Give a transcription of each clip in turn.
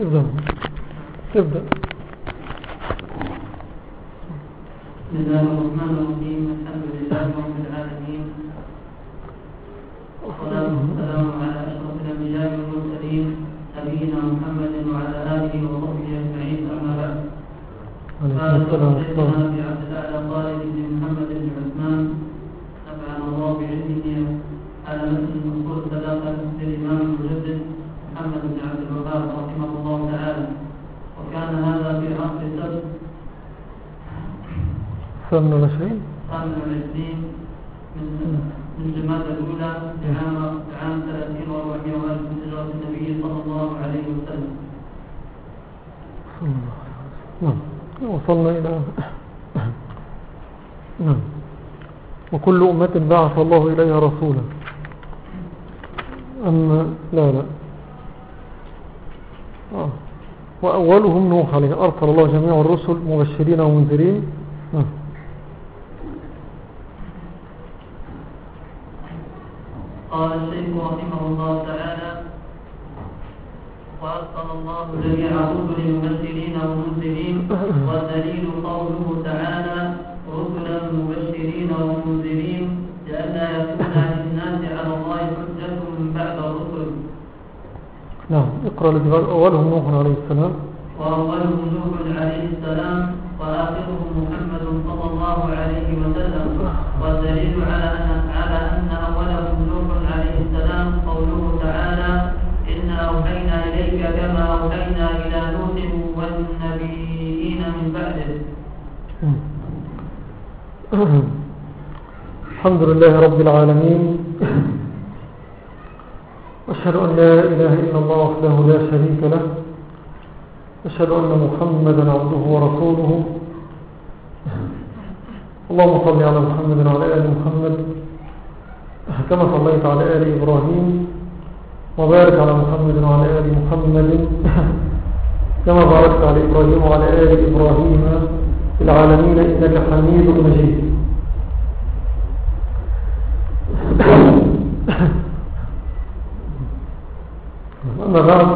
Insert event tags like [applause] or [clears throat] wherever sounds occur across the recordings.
ابدأ ابدأ بسم الله الرحمن الرحيم الحمد لله رب العالمين. والصلاة والسلام على أشرف الأنبياء والمرسلين نبينا محمد وعلى آله وصحبه أجمعين. أما بعد. قال عليكم السلام شيخنا ورحمة في عبد الأعلى خالد بن محمد بن عثمان نفعنا الله بعلمه على متن أصول الثلاثة للإمام المجدد محمد بن عبد الوهاب رحمه الله تعالى وكان هذا في عصر السبت ولا شيء الثامن والعشرين من من جماد الأولى عام عام 30 و400 وألف من هجرة النبي صلى الله عليه وسلم. نعم. وصلنا إلى نعم. وكل أمة بعث الله إليها رسولا. أما لا لا. آه. وأولهم نوح عليه أرسل الله جميع الرسل مبشرين ومنذرين نعم قال الشيخ رحمه الله تعالى وأرسل الله جميع الرسل مبشرين ومنذرين والدليل قوله تعالى رسلا مبشرين ومنذرين لئلا يكون للناس على الله حجة بعد الرسل. نعم اقرأ الذي قال أولهم نوح عليه السلام. وأولهم نوح عليه السلام وآخرهم محمد صلى الله عليه وسلم. والدليل على الحمد لله رب العالمين. أشهد أن لا إله إلا الله وحده لا شريك له. أشهد أن محمدا عبده ورسوله. اللهم صل على محمد وعلى آل محمد. كما صليت على آل إبراهيم. وبارك على محمد وعلى آل محمد. كما باركت على إبراهيم وعلى آل إبراهيم. في العالمين إنك حميد مجيد. أما بعد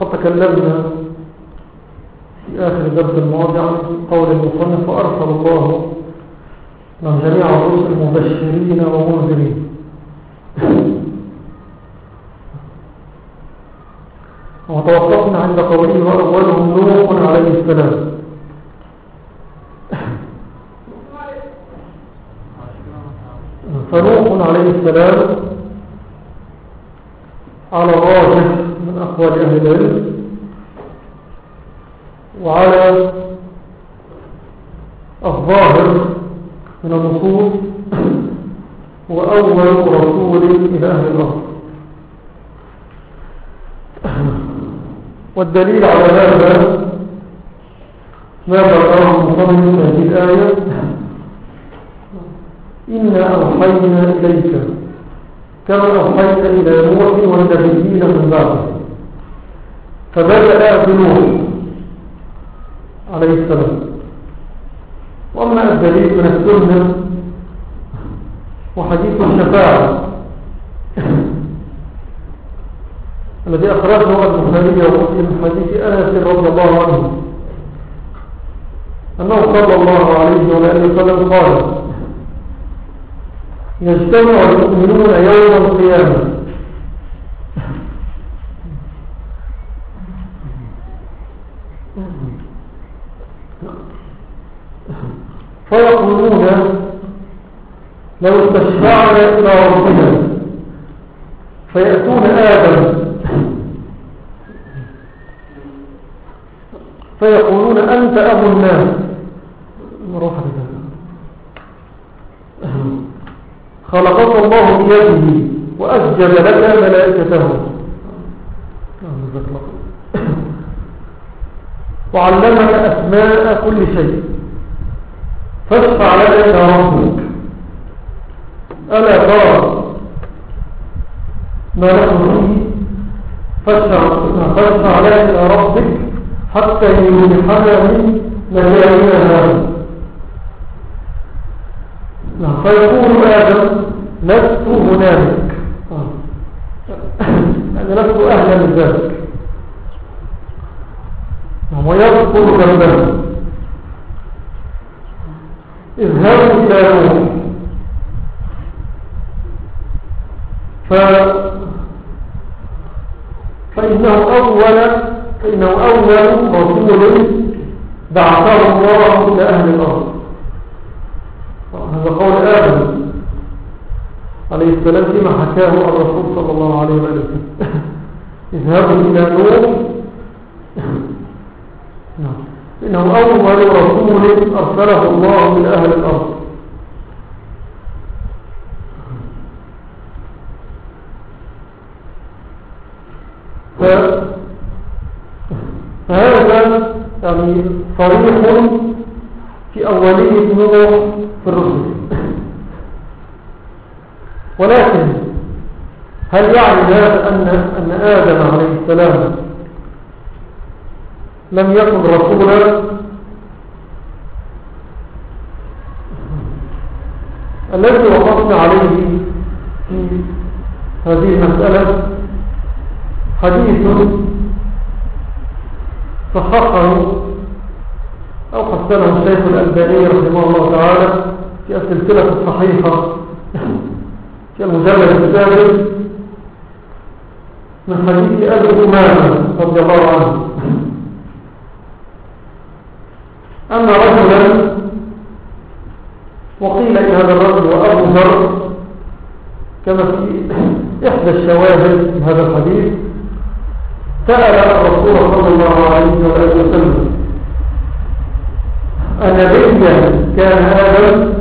قد تكلمنا في آخر الدرس الماضي عن قول المصنف وأرسل الله من جميع الرسل مبشرين ومنذرين. وتوقفنا عند قوله وأولهم نوح عليه السلام. فنوح عليه السلام على الراجح من أقوال أهل العلم وعلى الظاهر من النصوص هو أول رسول إلى أهل الأرض. والدليل على هذا ما ذكره المصنف في هذه الآية إنا أوحينا إليك كما أوحيت إلى نوح والنبيين من بعده. فبدأ بنوح عليه السلام. وأما الدليل من السنة وحديث الشفاعة. الذي أخرجه البخاري ومسلم حديث أنس رضي الله عنه. أنه صلى الله عليه وآله وسلم قال يجتمع المؤمنون يوم القيامة. فيقولون لو استشفعنا إلى ربنا فيأتون آدم فيقولون أنت أبو الناس. مروحة خلقك الله بيده وأسجد لك ملائكته. وعلمك أسماء كل شيء. فاشفع لك يا ربك. ألا ترى ما نحن فيه؟ فاشفع لك يا ربك. حتى يمنحنا من مجالنا هذا فيقول آدم لست هنالك. يعني لست أهلا لذلك. ويذكر ذنبه. اذهبوا إلى نوح ف... فإنه أول فإنه أول رسول بعثه الله إلى أهل الأرض. هذا قول آدم عليه السلام فيما حكاه الرسول صلى الله عليه وسلم. [laughs] اذهبوا إلى نوح. [laughs] نعم. إنه أول رسول أرسله الله إلى أهل الأرض فهذا يعني صريح في أولية نوح في الرسل. ولكن هل يعني هذا أن, أن آدم عليه السلام لم يكن رسولا؟ الذي وقفنا عليه في هذه المسألة حديث صححه أو حسنه الشيخ الألباني رحمه الله تعالى في السلسلة الصحيحة. في المجلد الثالث من حديث أبي أمامة رضي الله عنه. أن رجلا وقيل إن هذا الرجل وأبو ذر كما في إحدى الشواهد هذا الحديث سأل الرسول صلى الله عليه وسلم أنبيا كان آدم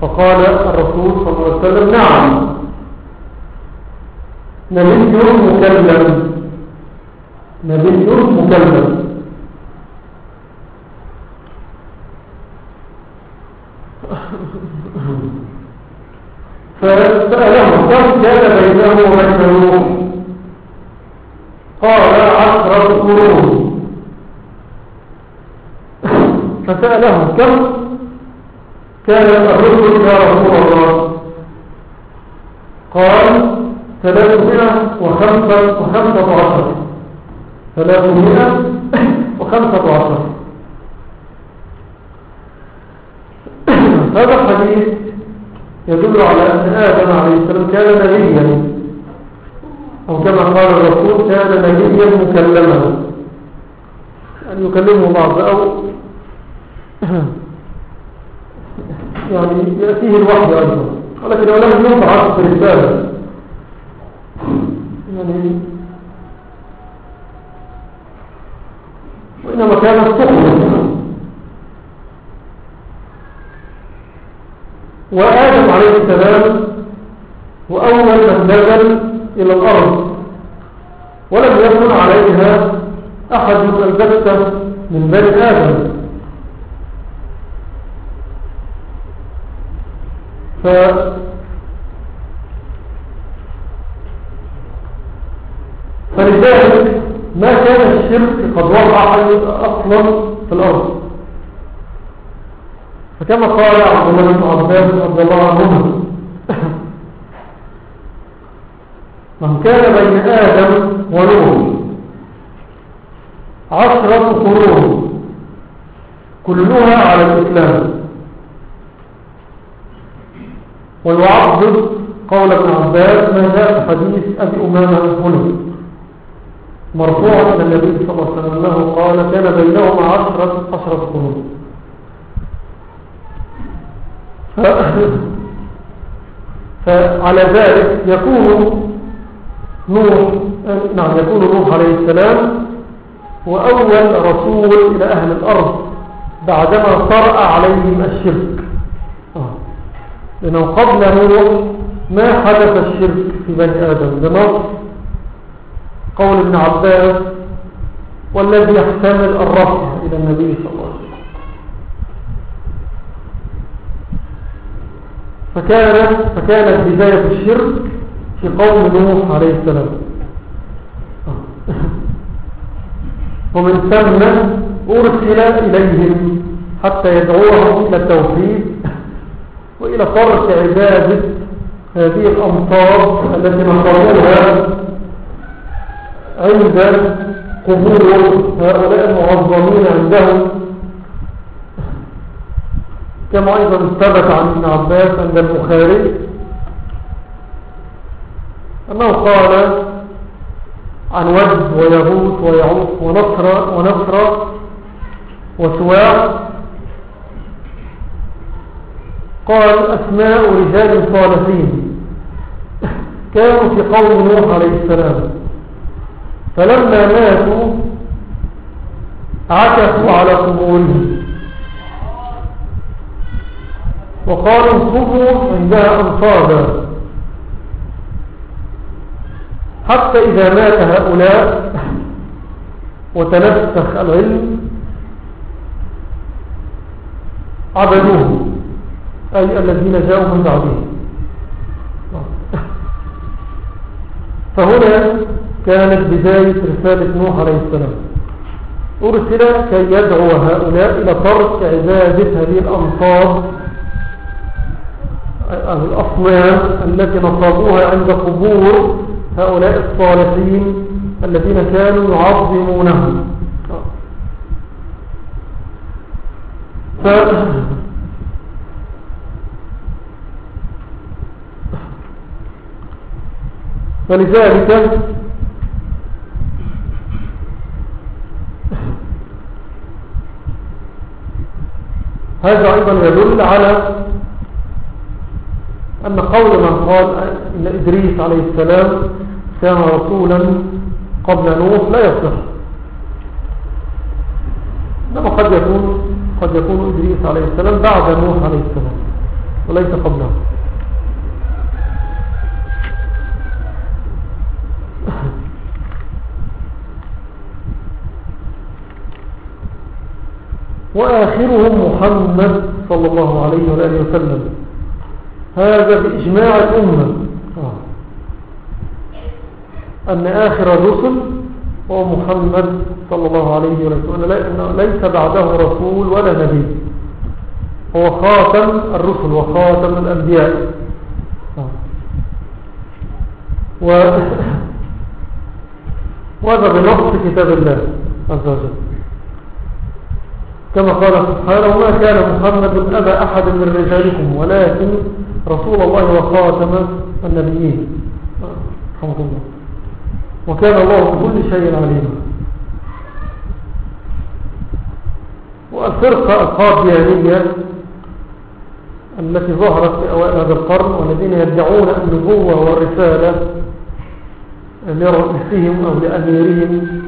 فقال الرسول صلى الله عليه وسلم نعم. نبي مكلم. نبي مكلم فسأله كم كان بينه وبين قال عشرة قرون فسأله كم كان الرسل يا رسول الله. قال ثلاثمائة وخمسة وخمسة عشر. ثلاثمائة وخمسة عشر. هذا الحديث يدل على أن آدم عليه السلام كان نبيا. أو كما قال الرسول كان نبيا مكلما. أن يكلمه بعض أو [coughs] يعني يأتيه الوحي أيضا. ولكن لم يبعث في رسالة يعني وإنما كان الصحبة وآدم عليه السلام هو أول من نزل إلى الأرض. ولم يكن عليها أحد البتة من بني آدم. ف فلذلك ما كان الشرك قد وضع أصلا في الأرض. فكما قال عبد الله بن عباس رضي الله عنهما [clears throat] من كان بين آدم ونوح عشرة قرون كلها على الإسلام. ويعضد قول ابن عباس ما جاء في حديث أبي أمامة هنا مرفوعا إلى النبي صلى الله عليه وسلم قال كان بينهما عشرة عشرة قرون [laughs] فعلى ذلك يكون نوح نعم يكون نوح عليه السلام هو أول رسول إلى أهل الأرض بعدما طرأ عليهم الشرك. لأنه قبل نوح ما حدث الشرك في بني آدم. بنص قول ابن عباس والذي يحتمل الرفع إلى النبي صلى الله عليه وسلم. فكانت, فكانت بداية الشرك في قوم نوح عليه السلام. [laughs] ومن ثم أرسل إليهم حتى يدعوهم إلى التوحيد وإلى ترك عبادة هذه الأمطار التي نقرأها عند قبور هؤلاء المعظمين عندهم. كما أيضا ثبت عن ابن عباس عند البخاري أنه قال عن ود ويغوث ويعوق ونصر ونصر وسواع قال أسماء رجال صالحين. كانوا في قوم نوح عليه السلام. فلما ماتوا عكفوا على قبورهم. وقالوا انصبوا عندها أنصابا. حتى إذا مات هؤلاء وتنسخ العلم عبدوه. أي الذين جاءوا من بعدهم. فهنا كانت بداية رسالة نوح عليه السلام. أرسل كي يدعو هؤلاء إلى ترك عبادة هذه الأنصاب الأصنام التي نصبوها عند قبور هؤلاء الصالحين الذين كانوا يعظمونهم. ف... فلذلك هذا أيضا يدل على أن قول من قال إن إدريس عليه السلام كان رسولا قبل نوح لا يصح إنما قد يكون قد يكون إدريس عليه السلام بعد نوح عليه السلام وليس قبله. وآخرهم محمد صلى الله عليه وآله وسلم. هذا بإجماع الأمة. أن آخر الرسل هو محمد صلى الله عليه وسلم. ليس بعده رسول ولا نبي. هو خاتم الرسل وخاتم الأنبياء. و [laughs] وهذا بنص كتاب الله عز وجل. كما قال سبحانه ما كان محمد أبا أحد من رجالكم ولكن رسول الله وخاتم النبيين. رحمه الله. وكان الله بكل شيء عليما والفرقة القاديانية التي ظهرت في أوائل هذا القرن والذين يدعون النبوة والرسالة لرئيسهم أو لأميرهم.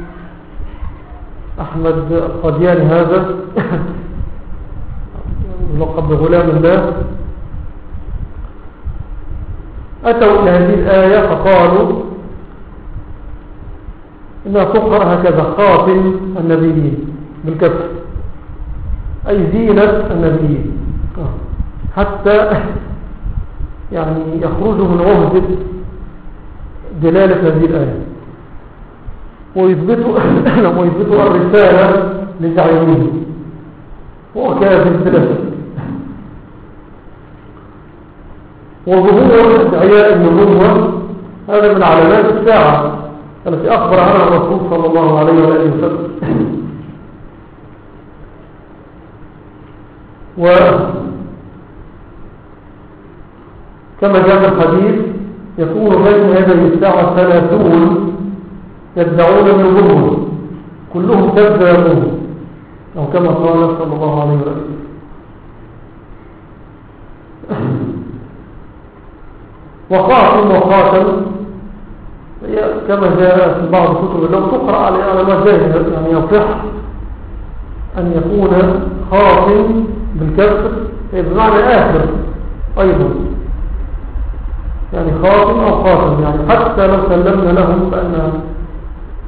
أحمد القادياني هذا. [coughs] لقب بغلام الله. أتوا إلى هذه الآية فقالوا إنها تقرأ هكذا خاتم النبيين بالكسر أي زينة النبيين. حتى [coughs] يعني يخرجوا من عهدة دلالة هذه الآية. ويثبتوا, [laughs] ويثبتوا الرسالة لزعيمهم وهو كافر ثلاثة وظهور ادعياء النبوة هذا من علامات الساعة التي أخبر عنها الرسول صلى الله عليه وآله وسلم. وكما جاء الحديث يكون بين هذه الساعة ثلاثون يدعون النبوة كلهم كذابون أو كما قال صلى الله عليه وسلم. [clears throat] وخاتم وخاتم كما جاء في بعض كتب اللغة تقرأ على مجاهد يعني يصح أن يكون خاتم بالكسر بمعنى آخر أيضا. يعني خاتم أو خاتم يعني حتى لو سلمنا لهم بأن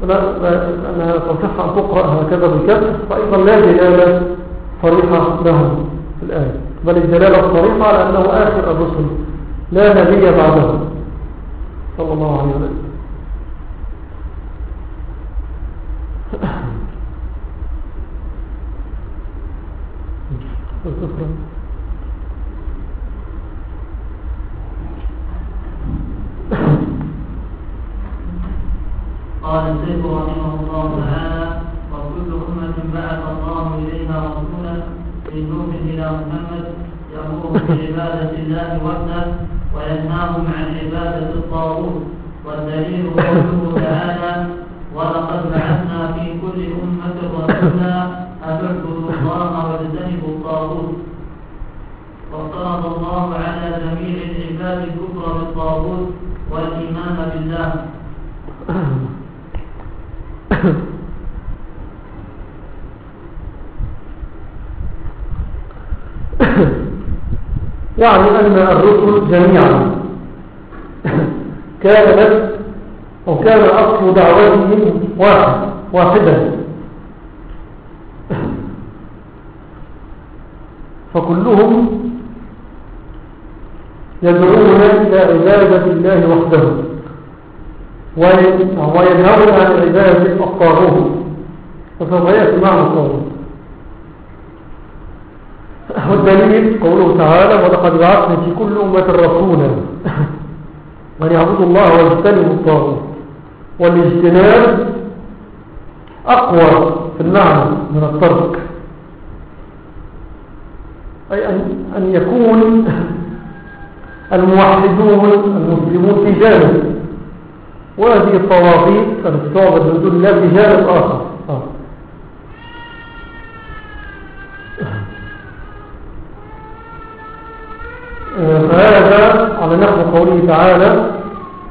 أنها تصح أن تقرأ هكذا بالكسر فأيضا لا دلالة صريحة لهم في الآية. بل الدلالة الصريحة على أنه آخر الرسل لا نبي بعده. صلى الله عليه وسلم. [coughs] قال الشيخ رحمه الله تعالى وكل أمة بعث الله إليها رسولا من نوح إلى محمد يأمرهم بعبادة الله وحده وينهاهم عن عبادة الطاغوت والدليل قوله تعالى ولقد بعثنا في كل أمة رسولا أن اعبدوا الله واجتنبوا الطاغوت وافترض الله على جميع العباد الكفر بالطاغوت والإيمان بالله. يعني أن الرسل جميعا. كانت أو كان أصل دعوتهم واحد واحدا. فكلهم يدعون إلى عبادة الله وحده. وينهون عن عبادة الطاغوت فسوف يأتي الطاغوت والدليل قوله تعالى ولقد بعثنا في كل أمة رسولا [laughs] من يعبد الله ويجتنب الطاغوت. والاجتناب أقوى في المعنى من الترك. أي أن يكون [laughs] الموحدون المسلمون في جانب. وهذه الطواغيت التي تعبد من دون الله في جانب آخر آه. فهذا على نحو قوله تعالى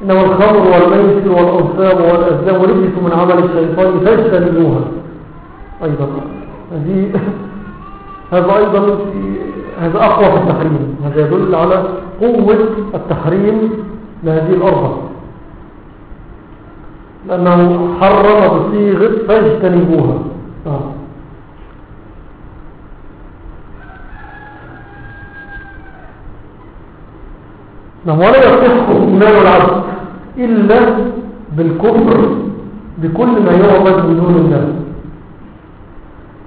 إنه الخمر والميسر والأنصاب والأزلام ورجس من عمل الشيطان فاجتنبوها. أيضا. هذه هذا أيضا هذا أقوى في التحريم. هذا يدل على قوة التحريم لهذه الأربعة. لأنه حرم بصيغة فاجتنبوها آه. نعم ولا يصح إيمان العبد إلا بالكفر بكل ما يعبد من دون الله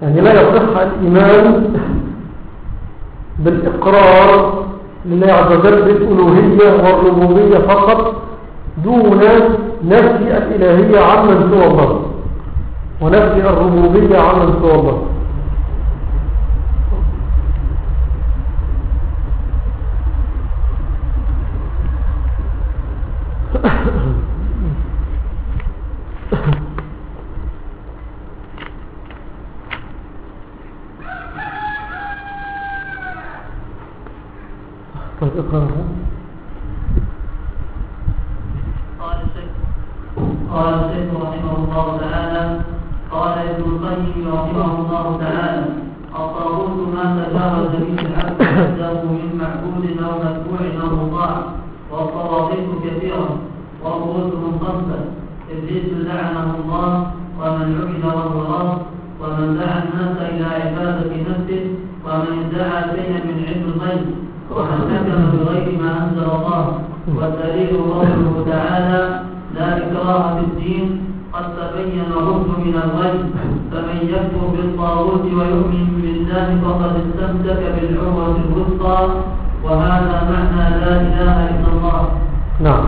يعني لا يصح الإيمان بالإقرار لله عز وجل بالألوهية والربوبية فقط دون نفي الإلهية عمن سوى الله ونفي الربوبية عمن سوى الله طيب اقرأ قال الشيخ قال الشيخ رحمه الله تعالى قال ابن القيم رحمه الله تعالى الطاغوت ما تجاوز به العبد حده من معبود أو متبوع أو مطاع والطواغيت كثيره ورؤوسهم خمسه ابليس لعنه الله ومن عبد وهو رب ومن دعا الناس إلى عباده نفسه ومن ادعى شيئا من علم الغيب ومن حكم بغير ما انزل الله والدليل قوله تعالى لا إكراه في الدين قد تبين الرشد من الغي فمن يكفر بالطاغوت ويؤمن بالله فقد استمسك بالعروة الوثقى وهذا معنى لا إله إلا الله نعم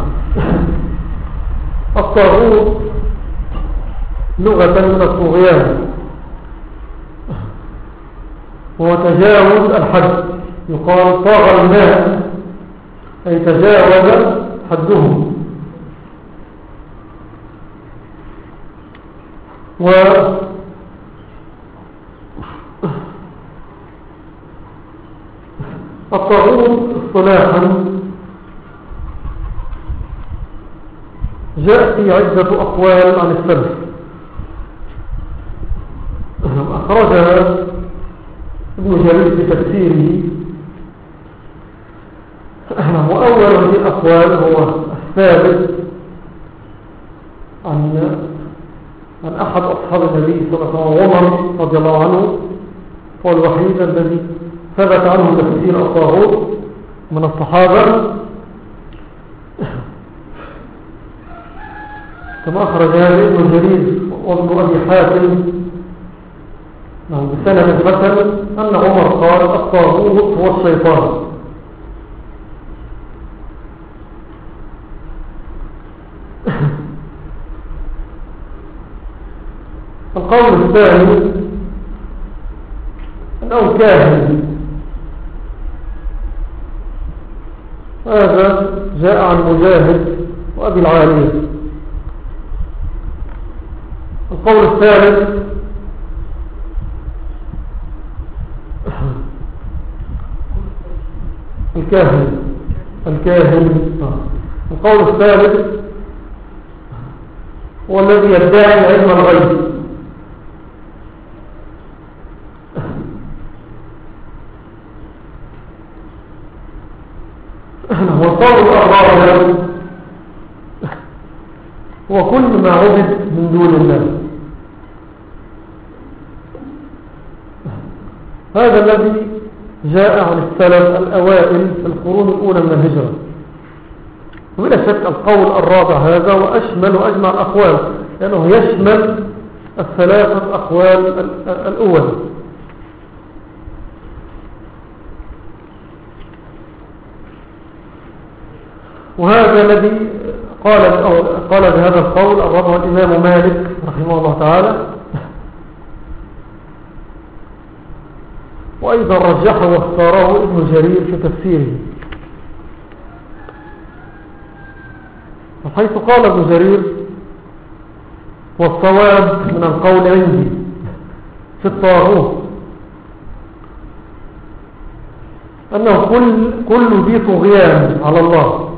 الطاغوت لغة من الطغيان هو تجاوز الحد يقال طاغى الماء أي تجاوز حده. و الطاغوت اصطلاحا جاء في عدة أقوال عن السلف أخرجها ابن جرير في تفسيره. وأول هذه الأقوال هو الثابت عن عن أحد أصحاب النبي صلى الله عليه وسلم عمر رضي الله عنه هو الوحيد الذي ثبت عنه تفسير الطاغوت من الصحابة. كما أخرج هذا ابن جرير وابن أبي حاتم نعم بسنة مثلا أن عمر قال الطاغوت هو الشيطان. [laughs] القول الثاني أنه كاهن. هذا جاء عن مجاهد وأبي العالية. القول الثالث الكاهن. الكاهن. القول الثالث هو الذي يدعي علم الغيب. والقول الرابع هو كل ما عبد من دون الله. هذا الذي جاء عن السلف الأوائل في القرون الأولى من الهجرة. وبلا شك القول الرابع هذا وأشمل وأجمع الأقوال لأنه يشمل الثلاثة أقوال الأول. وهذا الذي قال قال بهذا القول الرابع الإمام مالك رحمه الله تعالى وأيضا رجحه واختاره ابن جرير في تفسيره. حيث قال ابن جرير والصواب من القول عندي في الطاغوت أنه كل, كل ذي طغيان على الله.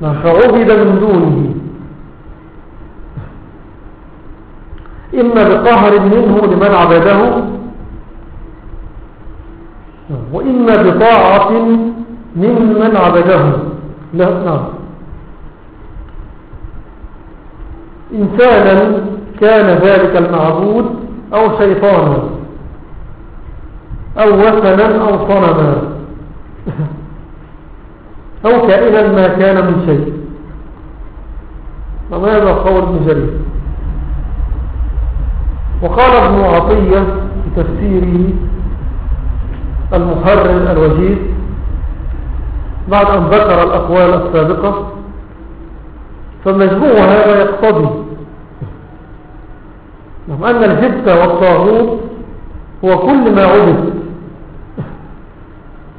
[laughs] فعبد من دونه إما بقهر منه لمن عبده. وإما بطاعة ممن عبده. لا نعم. إنسانا كان ذلك المعبود أو شيطانا أو وثنا أو صنما [laughs] أو كائنا ما كان من شيء. وماذا قول ابن جرير. وقال ابن عطية في تفسيره المحرر الوجيز بعد أن ذكر الأقوال السابقة فمجموع هذا يقتضي نعم، أن الجبت والطاغوت هو كل ما عبد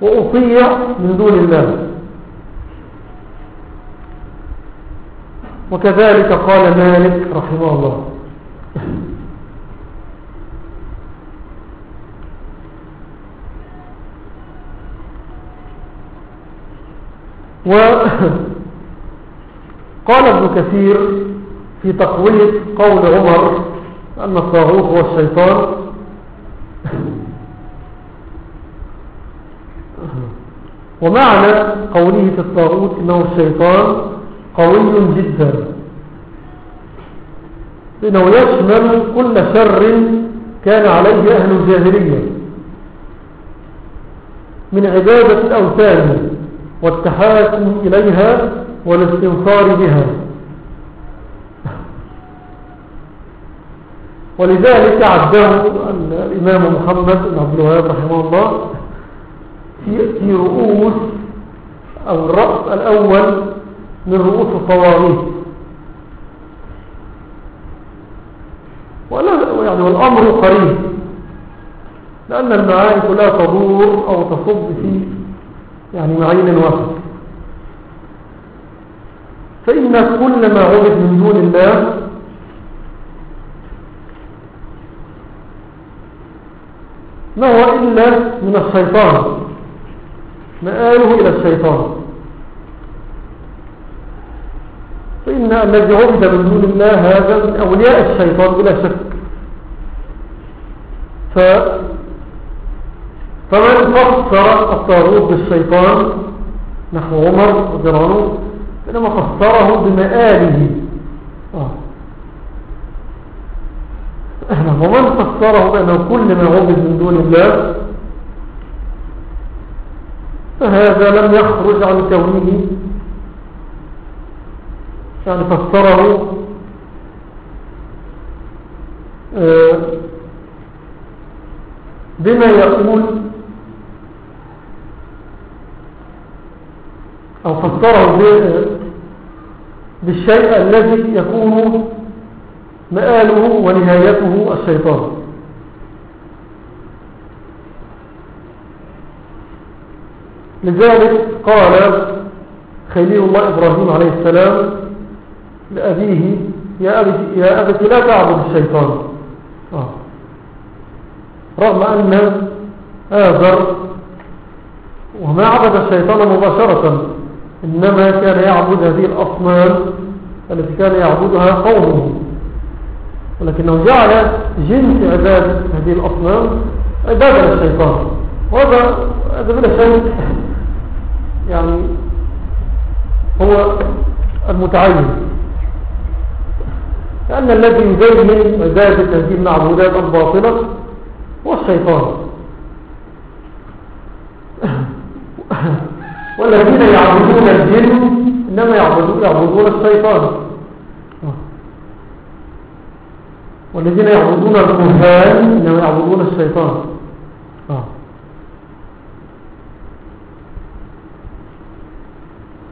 وأطيع من دون الله. وكذلك قال مالك رحمه الله. وقال ابن كثير في تقوية قول عمر أن الطاغوت هو الشيطان. ومعنى قوله في الطاغوت إنه الشيطان قوي جدا. إنه يشمل كل شر كان عليه أهل الجاهلية من عبادة الأوثان والتحاكم إليها والاستنصار بها. ولذلك عده الإمام محمد بن عبد الوهاب رحمه الله في رؤوس أو الرأس الأول من رؤوس الطواغيت. يعني والأمر قريب لأن المعاني لا تدور أو تصب في يعني معين واحد فإن كل ما عبد من دون الله ما هو إلا من الشيطان؟ مآله إلى الشيطان. فإن الذي عبد من دون الله هذا من أولياء الشيطان بلا شك. ف فمن فسر الطاغوت بالشيطان نحو عمر وجرانه فإنما فسره بمآله آه. ومن فسره بأنه كل ما عبد من دون الله فهذا لم يخرج عن كونه يعني فسره آه، بما يقول أو فسره بالشيء الذي يكون مآله ونهايته الشيطان. لذلك قال خليل الله إبراهيم عليه السلام لأبيه يا أبت, يا لا تعبد الشيطان. آه. رغم أن آذر وما عبد الشيطان مباشرة. إنما كان يعبد هذه الأصنام التي كان يعبدها قومه. ولكنه جعل جنس عبادة هذه الأصنام عبادة الشيطان وهذا هذا بلا شيء يعني هو المتعين. لأن الذي يزين عبادة هذه المعبودات الباطلة هو الشيطان. والذين يعبدون الجن إنما يعبدون, يعبدون الشيطان. والذين يعبدون الكهان إنما يعبدون الشيطان.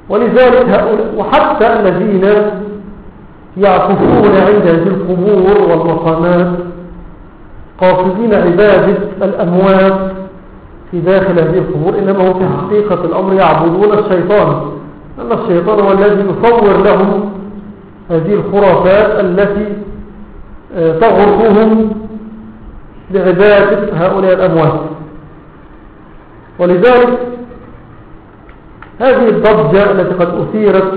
ولذلك هؤلاء وحتى الذين يعكفون عند هذه القبور والمقامات قاصدين عبادة الأموات في داخل هذه القبور إنما هو في حقيقة الأمر يعبدون الشيطان. أن الشيطان هو الذي يصور لهم هذه الخرافات التي آه، تغرهم لعبادة هؤلاء الأموات. ولذلك هذه الضجة التي قد أثيرت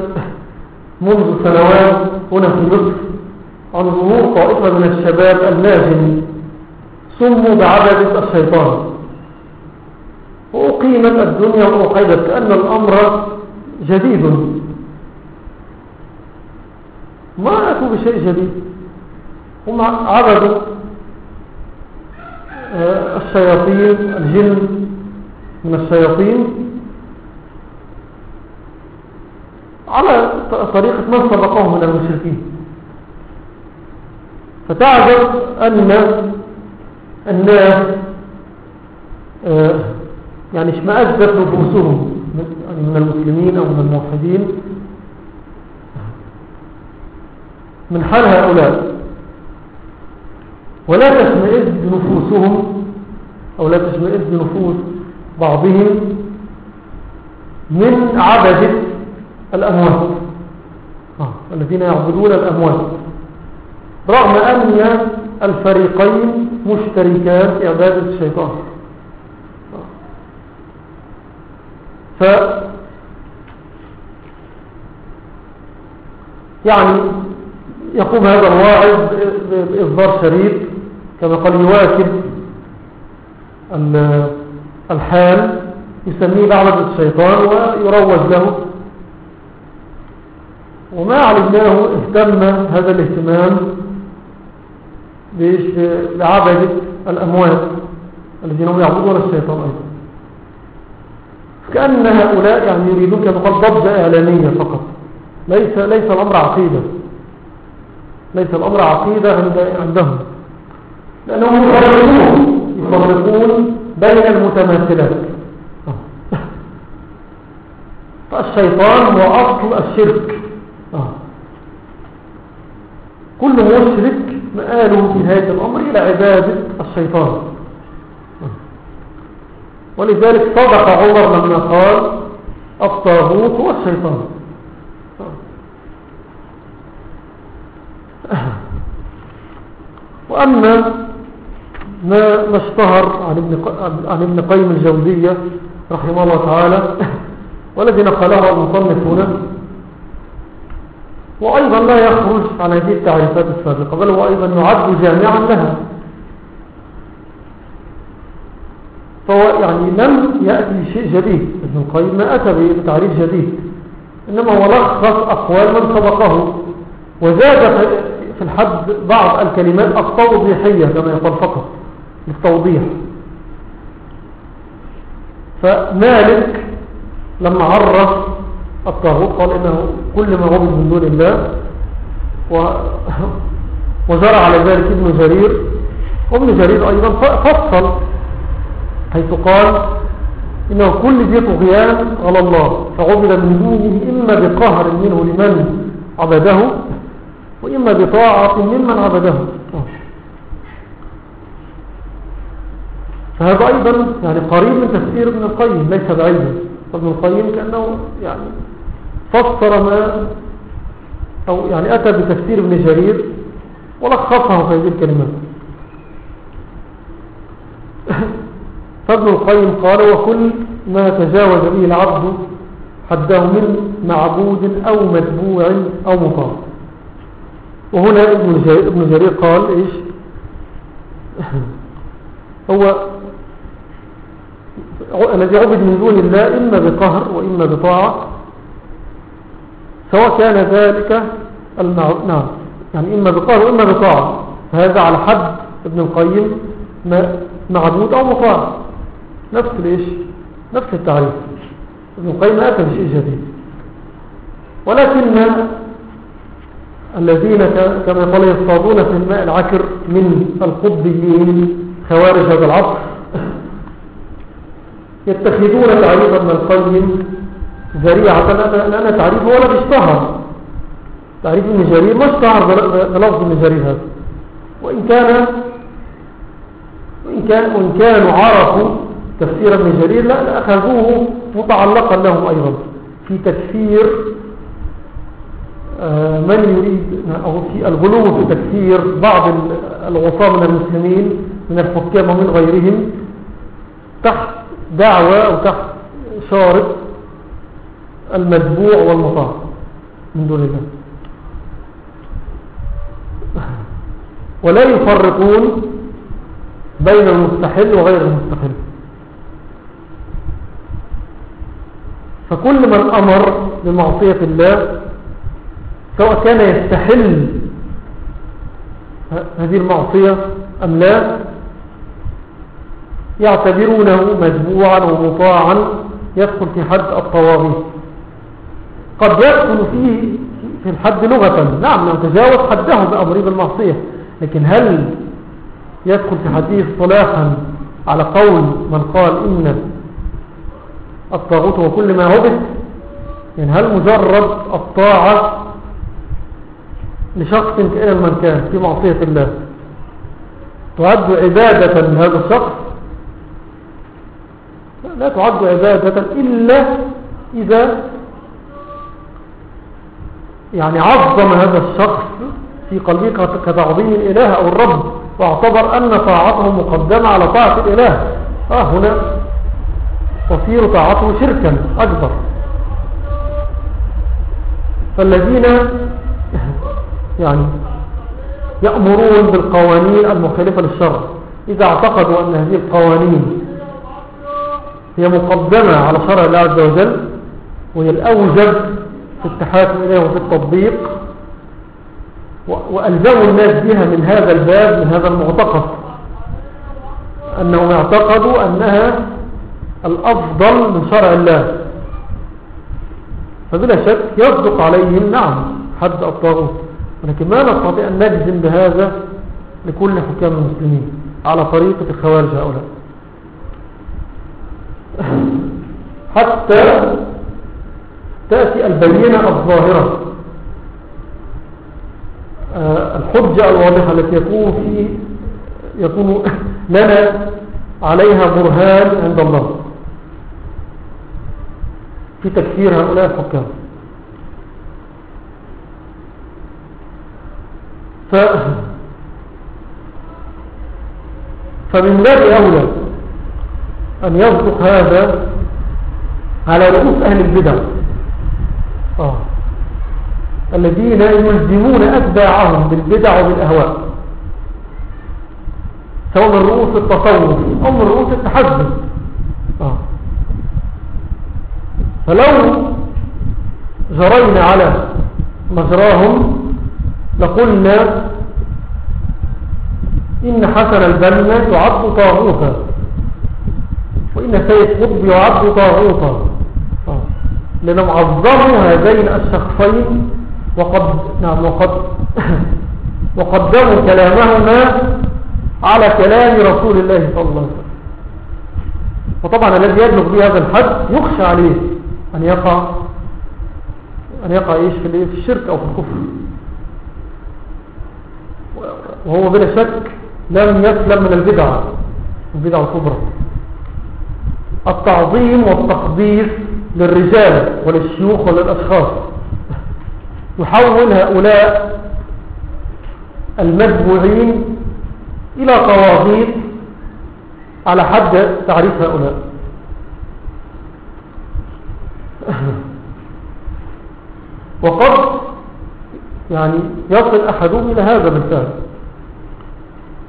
منذ سنوات هنا في مصر عن ظهور طائفة من الشباب الناجم سموا بعبدة الشيطان. وأقيمت الدنيا وأقيدت كأن الأمر جديد. ما أتوا بشيء جديد. هم عبدوا آه، الشياطين الجن من الشياطين على طريقة من سبقهم من المشركين. فتعجب أن الناس يعني اشمأزت نفوسهم من المسلمين أو من الموحدين. من حال هؤلاء. ولا تشمئز نفوسهم أو لا تشمئز نفوس بعضهم من عبدة الأموات. آه. الذين يعبدون الأموات. رغم أن الفريقين مشتركان في عبادة الشيطان آه. يعني يقوم هذا الواعظ بإصدار شريط كما قال يواكب الحال يسميه لعنة الشيطان ويروج له. وما علمناه اهتم هذا الاهتمام بعبدة الأموات الذين هم يعبدون الشيطان أيضا. كأن هؤلاء يعني يريدون كما قال ضجة إعلامية فقط. ليس, ليس الأمر عقيدة. ليس الأمر عقيدة عندهم. لأنهم يفرقون يفرقون بين المتماثلات. فالشيطان هو أصل الشرك. آه. كل مشرك مآله في نهاية الأمر إلى عبادة الشيطان. آه. ولذلك صدق عمر لما قال الطاغوت هو الشيطان. وأما ما اشتهر عن ابن, عن ابن قيم الجوزية رحمه الله تعالى والذي نقله المصنف هنا وأيضا لا يخرج عن هذه التعريفات السابقة بل هو أيضا يعد جامعا لها فهو يعني لم يأتي شيء جديد. ابن القيم ما أتى بتعريف جديد. إنما هو لخص أقوال من سبقه. وزاد في الحد بعض الكلمات التوضيحية كما يقول فقط للتوضيح. فمالك لما عرف الطاغوت قال إنه كل ما عبد من دون الله. و وزرع على ذلك ابن جرير. وابن جرير أيضا فصل حيث قال إنه كل ذي طغيان على الله فعبد من دونه إما بقهر منه لمن عبده وإما بطاعة ممن عبده. فهذا أيضا يعني قريب من تفسير ابن القيم ليس بعيدا. ابن القيم كأنه يعني فسر ما أو يعني أتى بتفسير ابن جرير ولخصه في هذه الكلمات. القيم قال وكل ما تجاوز به العبد حده من معبود أو متبوع أو مطاع. وهنا ابن جرير قال إيش؟ [laughs] هو الذي عبد من دون الله إما بقهر وإما بطاعة سواء كان ذلك نعم يعني إما بقهر وإما بطاعة. هذا على حد ابن القيم معبود أو مطاع. نفس ليش؟ نفس التعريف. ابن القيم أتى بشيء جديد. ولكن الذين كما قال يصطادون في الماء العكر من القطبيين خوارج هذا العصر يتخذون تعريف ابن القيم ذريعة لأن تعريفه ولا بيشتهر تعريف ابن جرير ما اشتهر بلفظ ابن جرير هذا. وإن كان وإن, كان وإن كانوا عرفوا تفسير ابن جرير لا أخذوه متعلقا لهم أيضا في تكفير آه، من يريد أو في الغلو في تكفير بعض الغصاء من المسلمين من الحكام ومن غيرهم تحت دعوة أو تحت شارط المتبوع والمطاع من دون الله. ولا يفرقون بين المستحل وغير المستحل. فكل من أمر بمعصية الله سواء كان يستحل هذه المعصية أم لا يعتبرونه مجموعا ومطاعا يدخل في حد الطواغيت قد يدخل فيه في الحد لغة نعم لو تجاوز حده بأمره بالمعصية لكن هل يدخل في حديث صلاحا على قول من قال إن الطاغوت هو كل ما عبد يعني هل مجرد الطاعة لشخص كائن من كان في معصية الله؟ تعد عبادة لهذا الشخص؟ لا تعد عبادة إلا إذا يعني عظم هذا الشخص في قلبه كتعظيم الإله أو الرب واعتبر أن طاعته مقدمة على طاعة الإله. آه هنا تصير طاعته شركا أكبر. فالذين يعني يأمرون بالقوانين المخالفة للشرع إذا اعتقدوا أن هذه القوانين هي مقدمة على شرع الله عز وجل وهي الأوجب في التحاكم إليه وفي التطبيق وألزموا الناس بها من هذا الباب من هذا المعتقد. أنهم اعتقدوا أنها الأفضل من شرع الله. فبلا شك يصدق عليهم نعم حد الطاغوت ولكن ما نستطيع أن نجزم بهذا لكل حكام المسلمين على طريقة الخوارج هؤلاء. حتى تأتي البينة الظاهرة. آه، الحجة الواضحة التي يكون في يكون [laughs] لنا عليها برهان عند الله. في تكفير هؤلاء الحكام ف فمن باب أولى أن يصدق هذا على رؤوس أهل البدع آه. الذين يلزمون أتباعهم بالبدع وبالأهواء سواء من رؤوس التصوف أو من رؤوس التحدث آه. فلو جرينا على مجراهم لقلنا إن حسن البنا يعد طاغوتا وإن سيد قطب يعد طاغوتا. آه. لأنهم عظموا هذين الشخصين وقد نعم وقد [coughs] وقدموا كلامهما على كلام رسول الله صلى الله عليه وسلم. وطبعا الذي يبلغ به هذا الحد يخشى عليه. أن يقع أن يقع إيش في الشرك أو في الكفر. وهو بلا شك لم يسلم من البدعة البدعة الكبرى. التعظيم والتقديس للرجال وللشيوخ وللأشخاص. يحول هؤلاء المدبوعين إلى طواغيت على حد تعريف هؤلاء. [coughs] وقد يعني يصل أحدهم إلى هذا بالفعل.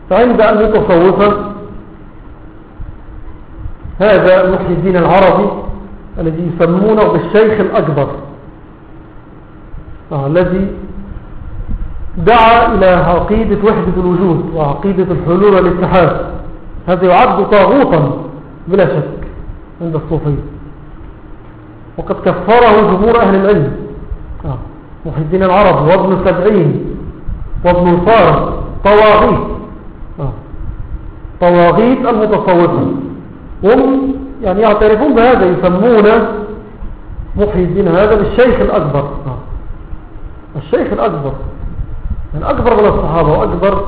فعند أن يتصوف هذا محي الدين العربي الذي يسمونه بالشيخ الأكبر آه الذي دعا إلى عقيدة وحدة الوجود وعقيدة الحلول والاتحاد. هذا يعد طاغوتا بلا شك عند الصوفية. وقد كفره جمهور أهل العلم. آه. محي الدين العربي وابن السبعين وابن الفارس طواغيت. آه. طواغيت المتصوفة. هم يعني يعترفون بهذا يسمون محي الدين هذا بالشيخ الأكبر. آه. الشيخ الأكبر. من أكبر من الصحابة وأكبر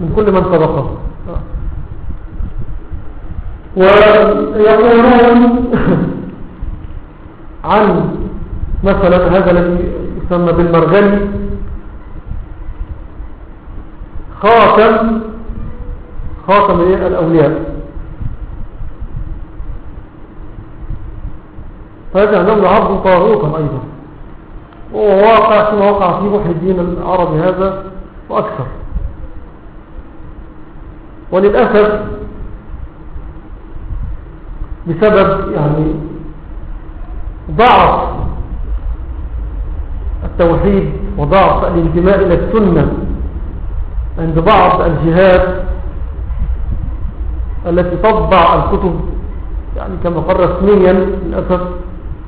من كل من سبقه. ويقولون [laughs] عن مثلا هذا الذي يسمى بالمرغني. خاتم خاتم الأولياء. فهذا عندهم عبد طاغوتا أيضا. وهو واقع كما وقع في محي الدين العربي هذا وأكثر. وللأسف بسبب يعني ضعف التوحيد وضعف الانتماء إلى السنة عند بعض الجهات التي تطبع الكتب يعني كما قال رسميا للأسف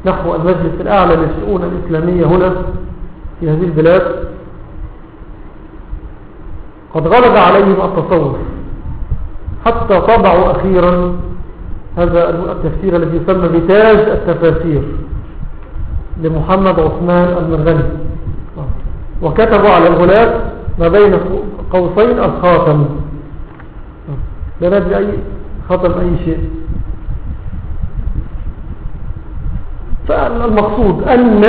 نحو المجلس الأعلى للشؤون الإسلامية هنا في هذه البلاد. قد غلب عليهم التصوف حتى طبعوا أخيرا. هذا التفسير الذي يسمى بتاج التفاسير. لمحمد عثمان المرغني. وكتبوا على الغلاف ما بين قوسين الخاتم لا ندري أي خاتم أي شيء. فالمقصود أن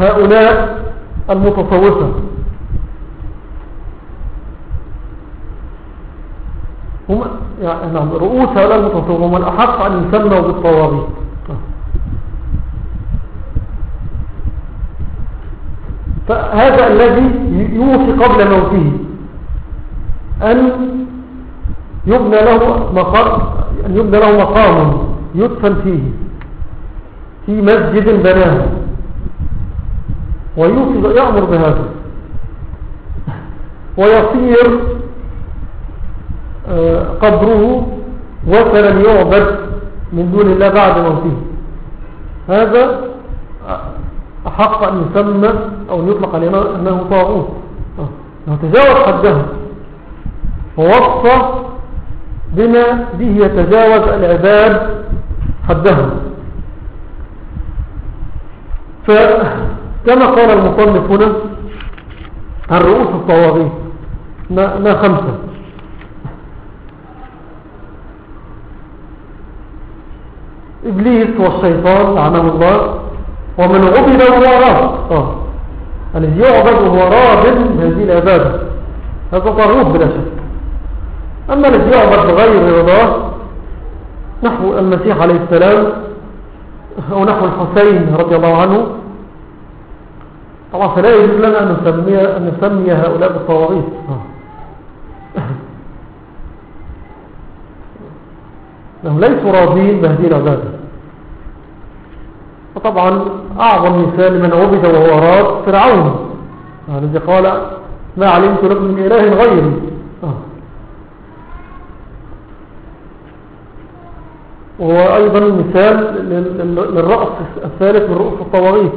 هؤلاء المتصوفة. هم يعني نعم رؤوس هؤلاء المتصوفة هم الأحق أن يسموا بالطواغيت. فهذا الذي يوفي قبل موته أن يبنى له مقام أن يبنى له مقام يدفن فيه في مسجد بناه ويوصي يأمر بهذا ويصير آه، قبره وثنا يعبد من دون الله بعد موته. هذا أحق أن يسمى أو أن يطلق عليه أنه طاغوت. آه، أنه تجاوز حده. ووصى بما به يتجاوز العباد حدهم فكما قال المصنف هنا الرؤوس الطواغيت. ما خمسة. إبليس والشيطان لعنه الله ومن عبد وهو آه. الذي يعبد وهو راب هذه العبادة. هذا طاغوت بلا شك. أما الذي يعبد بغير رضاه نحو المسيح عليه السلام أو نحو الحسين رضي الله عنه طبعا فلا يجب لنا أن نسمي, أن نسمي هؤلاء بالطواغيت. لهم ليسوا راضين بهذه العبادة. وطبعا أعظم مثال من عبد وهو راد فرعون. الذي قال ما علمت لكم من إله غيري. وهو أيضا مثال للرأس الثالث من رؤوس الطواغيت.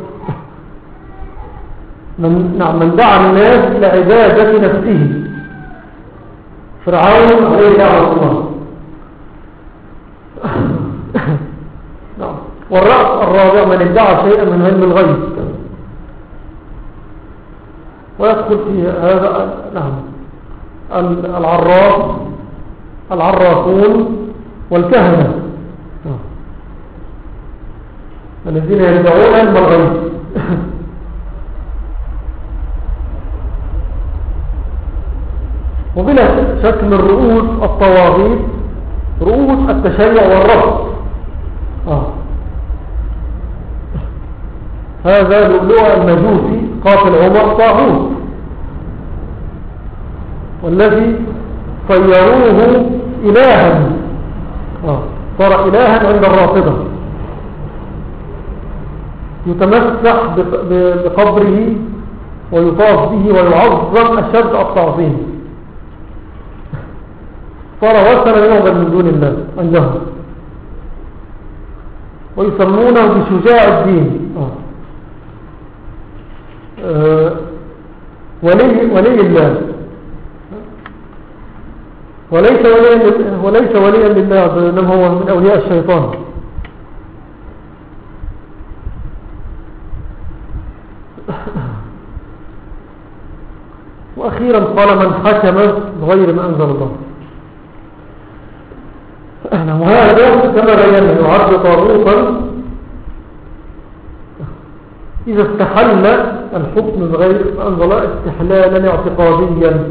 من, نعم من دعا الناس إلى عبادة نفسه. فرعون عليه دعوة الله. والرأس الرابع من ادعى شيئا من علم الغيب. ويدخل في هذا نعم. العراف العرافون والكهنة. الذين يدعون علم الغيب. [laughs] وبلا شك من رؤوس الطواغيت رؤوس التشيع والرفض. آه. هذا لؤلؤ المجوسي قاتل عمر طاغوت والذي صيروه إلها آه. صار إلها عند الرافضة يتمسح بقبره ويطاف به ويعظم أشد التعظيم صار وثنا يعبد من دون الله عندهم ويسمونه بشجاع الدين آه. آه. ولي, ولي الله. وليس وليا وليس وليا لله انما هو من أولياء الشيطان. [coughs] وأخيرا قال من حكم بغير ما أنزل الله. وهذا كما بينا يعد طاغوتا. إذا استحل الحكم بغير ما أنزل استحلالا اعتقاديا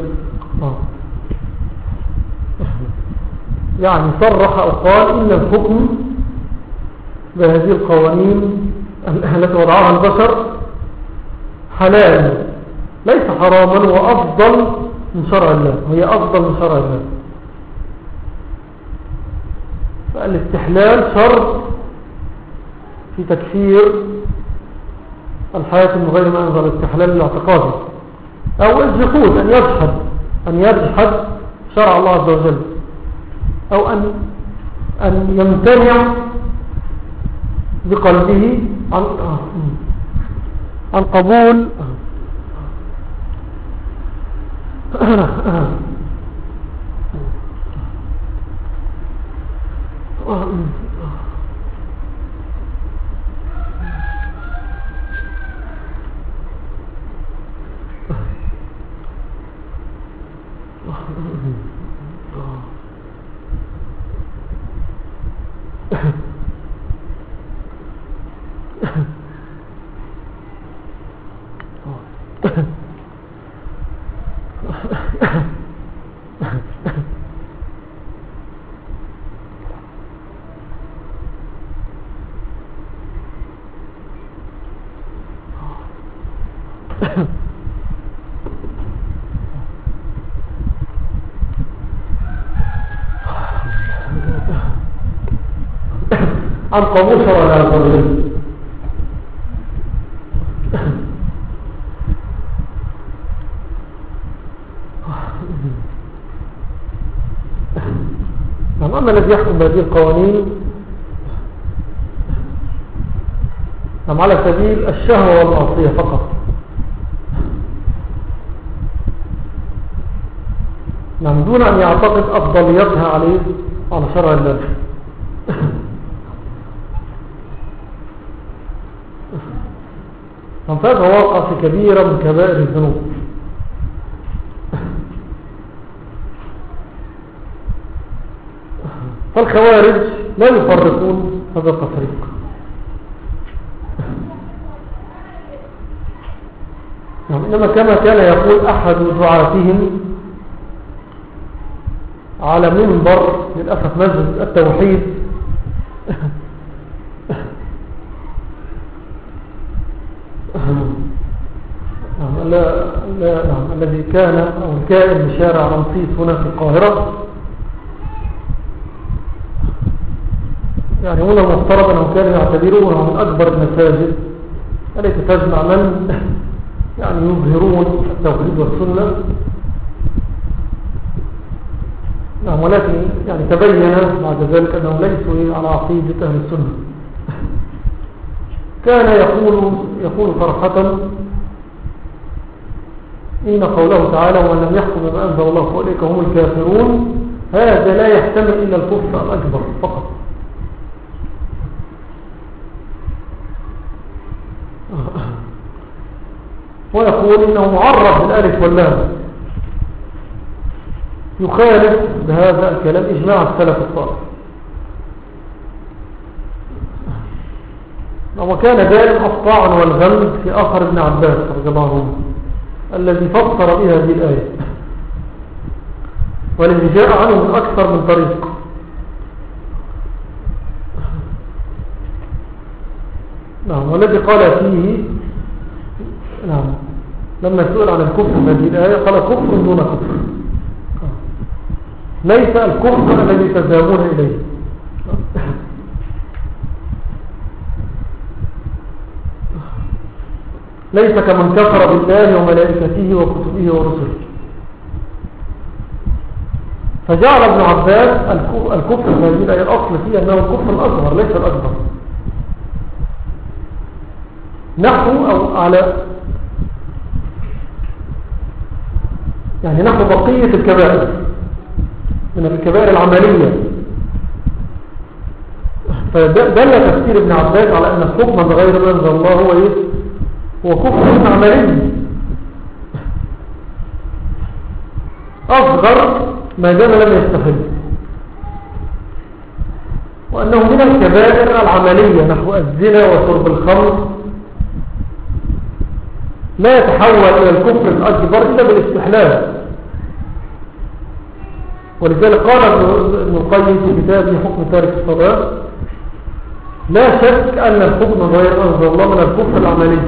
آه. يعني صرح أو قال إن الحكم بهذه القوانين التي وضعها البشر حلال ليس حراما وأفضل من شرع الله وهي أفضل من شرع الله فالاستحلال شرط في تكفير الحياة من غير ما أنزل الاستحلال الاعتقادي أو الجحود أن يجحد أن يجحد شرع الله عز وجل. أو أن, أن يمتنع بقلبه عن, عن قبول. [clears throat] عن [coughs] الله عز وجل نعم أما الذي يحكم بهذه القوانين؟ نعم على سبيل الشهوة والمعصية فقط. نعم دون أن يعتقد أفضليتها عليه على شرع الله. فهذا واقع في كبيرة من كبائر الذنوب. فالخوارج لا يفرقون هذا التفريق. نعم إنما كما كان يقول أحد دعاتهم على منبر للأسف مسجد التوحيد نعم لا لا نعم الذي كان أو الكائن بشارع رمسيس هنا في القاهرة. يعني هنا مفترض أنهم كانوا يعتبرونه من أكبر المساجد التي تجمع من؟ [laughs] يعني يظهرون التوحيد والسنة. نعم ولكن يعني تبين بعد ذلك أنهم ليسوا على عقيدة أهل السنة. [laughs] كان يقول يقول صراحة إن قوله تعالى ومن لم يحكم بما أنزل الله فأولئك هم الكافرون هذا لا يحتمل إلا الكفر الأكبر فقط. ويقول إنه معرف بالألف واللام. يخالف بهذا الكلام إجماع السلف الصالح. وكان دائم الطعن والغم في أثر ابن عباس رضي الله عنه. الذي فسر بها هذه الآية. والذي جاء عنه أكثر من طريق. نعم والذي قال فيه نعم لما سئل عن الكفر في هذه الآية قال كفر دون كفر. ليس الكفر الذي تذهبون إليه. ليس كمن كفر بالله وملائكته وكتبه ورسله. فجعل ابن عباس الكفر في هذه الآية الأصل فيه أنه الكفر الأصغر ليس الأكبر. نحن أو على يعني نحن بقية الكبائر. من الكبائر العملية. فدل تفسير ابن عباس على أن الحكم بغير ما أنزل الله هو إيه؟ هو كفر عملي أصغر ما دام لم يستحل. وأنه من الكبائر العملية نحو الزنا وشرب الخمر. لا يتحول إلى الكفر الأكبر إلا بالاستحلال. ولذلك قال ابن القيم في كتابه حكم تارك الصلاة لا شك أن الحكم غير أنزل الله من الكفر العملي.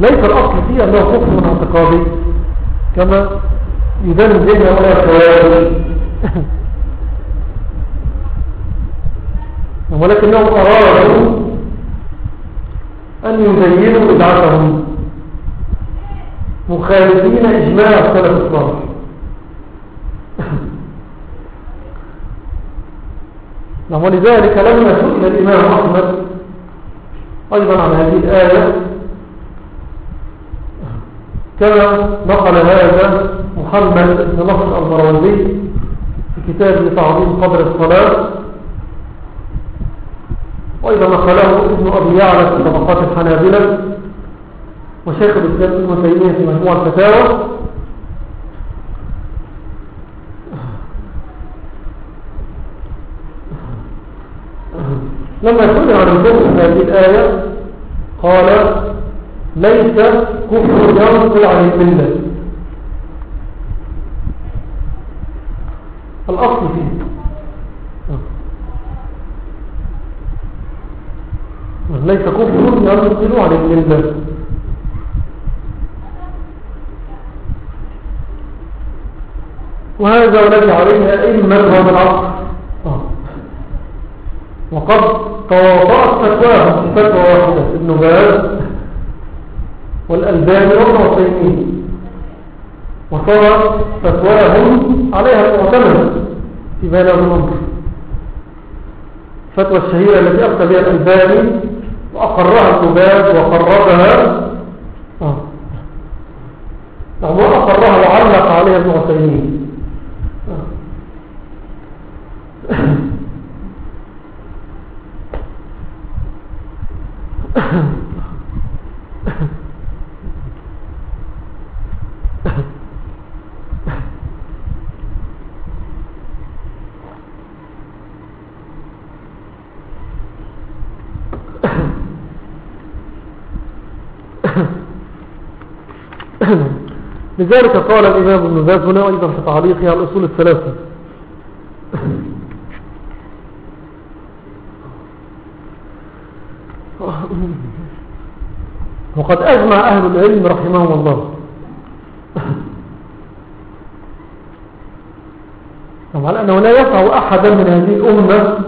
ليس الأصل فيه أنه كفر اعتقادي كما يبان الدنيا ولا خوارج ولكنهم أرادوا أن يزينوا بدعتهم مخالفين إجماع السلف الصالح. نعم ولذلك لما سئل الإمام أحمد أيضا عن هذه الآية كما نقل هذا محمد بن نصر المروزي في كتابه تعظيم قدر الصلاة وإذا نقله ابن أبي يعلى في طبقات الحنابلة وشيخ الإسلام ابن تيمية في مجموع الفتاوى. لما سئل عن هذه الآية قال ليس كفر ينقل عن الملة الأصل فيه. ليس كفر ينقل عن الملة وهذا والذي عليه أئمة هذا العصر وقد تواضعت فتواهم فتوى واحدة. ابن باز والألباني والعصيمين وصارت فتواهم عليها المعتمد في بين المنكر فتوى الشهيرة التي أفتى بها الألباني وأقرها الكباب وقربها آه. نعم وأقرها وعلق عليها ابن عثيمين لذلك قال الإمام ابن باز هنا أيضا في تعليقها الأصول الثلاثة. وقد أجمع أهل العلم رحمهم الله. على أنه لا يسع أحدا من هذه الأمة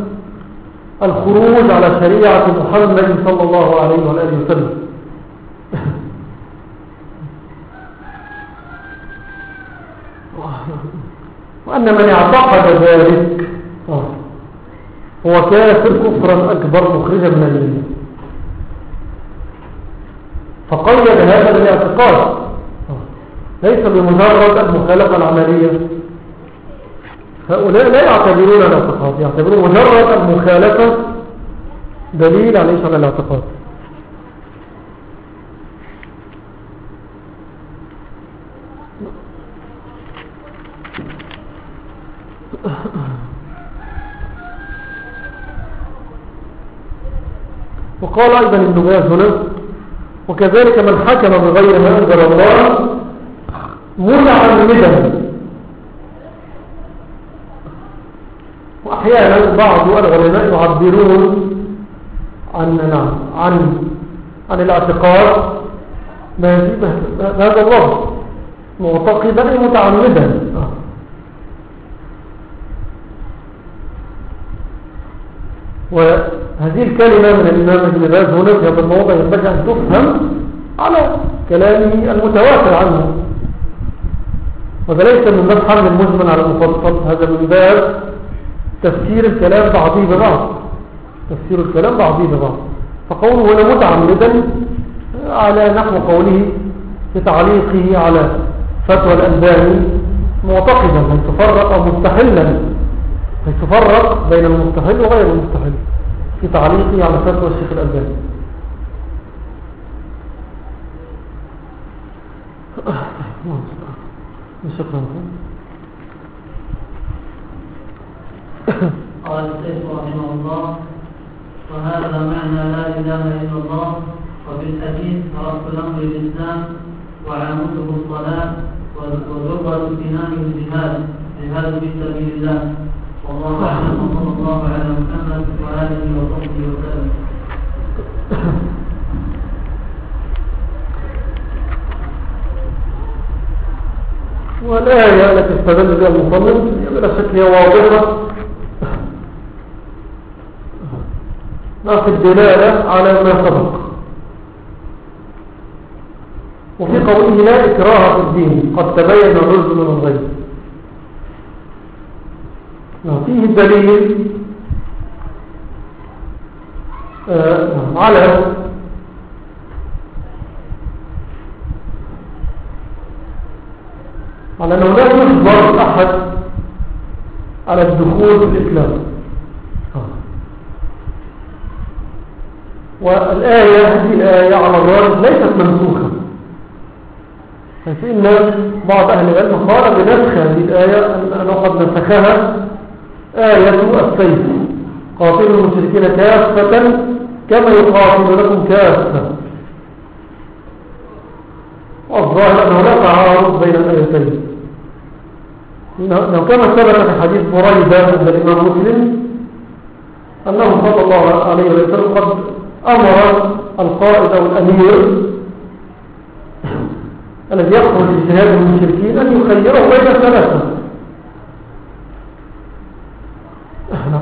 الخروج على شريعة محمد صلى الله عليه وآله وسلم. وأن من اعتقد ذلك. هو كافر كفرا أكبر مخرجا من المله فقيد هذا بالاعتقاد ليس بمجرد المخالفة العملية. هؤلاء لا يعتبرون الاعتقاد يعتبرون مجرد المخالفة دليل على الاعتقاد. وقال أيضا ابن باز هنا وكذلك من حكم بغير ما أنزل الله متعمدا وأحيانا بعض العلماء يعبرون عن نعم عن عن الاعتقاد بهذا اللفظ معتقدا متعمدا. وهذه الكلمة من الإمام ابن باز هنا في هذا الموضع ينبغي أن تفهم على كلامه المتواتر عنه. وذا ليس من باب حمل المجمل على المفصل هذا من باب تفسير الكلام بعضي ببعض. تفسير الكلام بعضي ببعض. فقوله هنا متعمدا على نحو قوله في تعليقه على فتوى الألباني معتقدا من تفرق أو مستحلا تفرق بين المستحل وغير المستحل. في تعليقه على فتوى الشيخ الألباني. شكرا. قال الشيخ رحمه الله وهذا معنى لا إله إلا الله وفي الحديث رأس الأمر الاسلام وعامده الصلاة وذروه سنانه الجهاد جهاد في سبيل الله. والله وصلى الله على محمد واله وصحبه وسلم والآية التي استدل بها المصنف بلا شك هي واضحة. في الدلالة على ما سبق. وفي قوله لا إكراه في الدين قد تبين الرشد من الغيب. فيه الدليل آه، على على أنه لا يجبر أحد على الدخول في الإسلام. والآية هذه الآية على الرجل ليست منسوخة. فإن بعض أهل العلم قال بنسخ هذه الآية أنه قد نسخها آية السيف قاتلوا المشركين كافة كما يقاتل لكم كافة. والظاهر أنه لا تعارض بين الآيتين. لو كما ثبت في حديث بريدة عند الإمام مسلم أنه صلى الله عليه وسلم قد أمر القائد أو الأمير الذي يخرج لجهاد المشركين أن يخيره بين ثلاثة.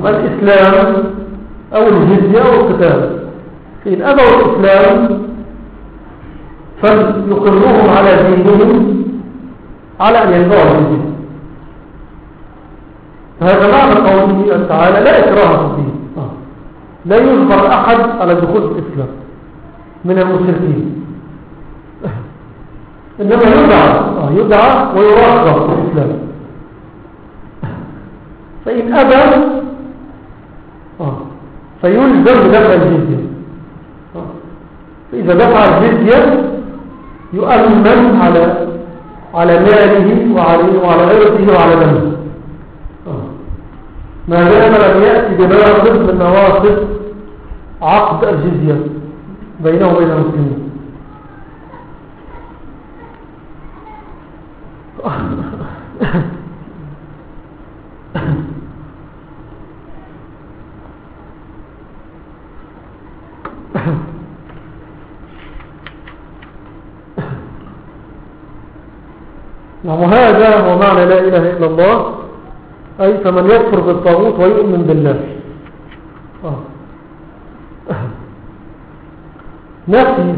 الإسلام أو الجزية أو القتال. فإن أبوا الإسلام فليقرهم على دينهم على أن يدعوا الجزية فهذا معنى قوله تعالى لا إكراه في الدين. آه. لا يجبر أحد على دخول الإسلام من المشركين. [laughs] إنما يدعى آه، يدعى في الإسلام. [laughs] فإن أبى فيلزم دفع الجزية. فإذا دفع الجزية يؤمن على على ماله وعلى وعلى عرضه وعلى دمه. ما دام لم يأتي بناقض من نواقض عقد الجزية بينه وبين المسلمين. وهذا هو معنى لا إله إلا الله أي فمن يكفر بالطاغوت ويؤمن بالله. آه. [coughs] نفي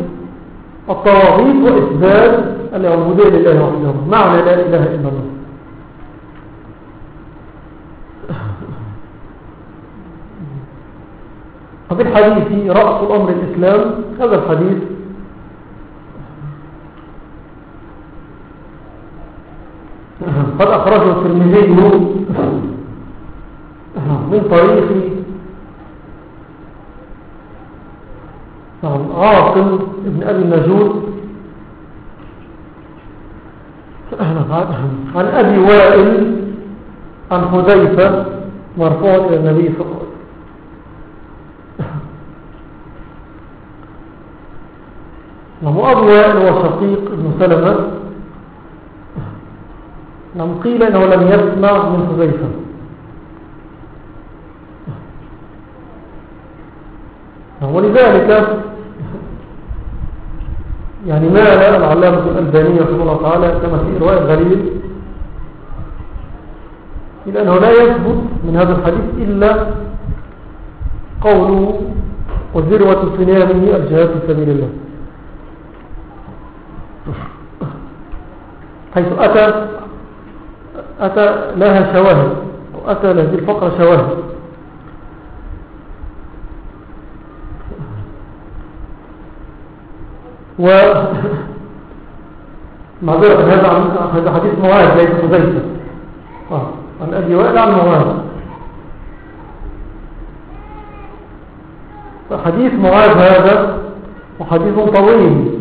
الطواغيت وإثبات العبودية لله وحده. معنى لا إله إلا الله. [coughs] ففي الحديث رأس الأمر الإسلام. هذا الحديث قد أخرجه الترمذي من طريق عاصم ابن أبي النجود عن أبي وائل عن حذيفة مرفوع إلى النبي صلى الله عليه وسلم. نعم أبو وائل وشقيق ابن سلمة. نعم قيل إنه لم يسمع من حذيفة. ولذلك يعني مال العلامة الألبانية رحمه الله تعالى كما في رواية غليل إلا أنه لا يثبت من هذا الحديث إلا قوله وذروة سنامه الجهاد في سبيل الله. حيث أتى أتى لها شواهد وأتى لهذه الفقرة شواهد. و [laughs] معذرة هذا هذا حديث معاذ ليس حذيفة آه عن أبي وائل عن معاذ فحديث معاذ هذا وحديث طويل.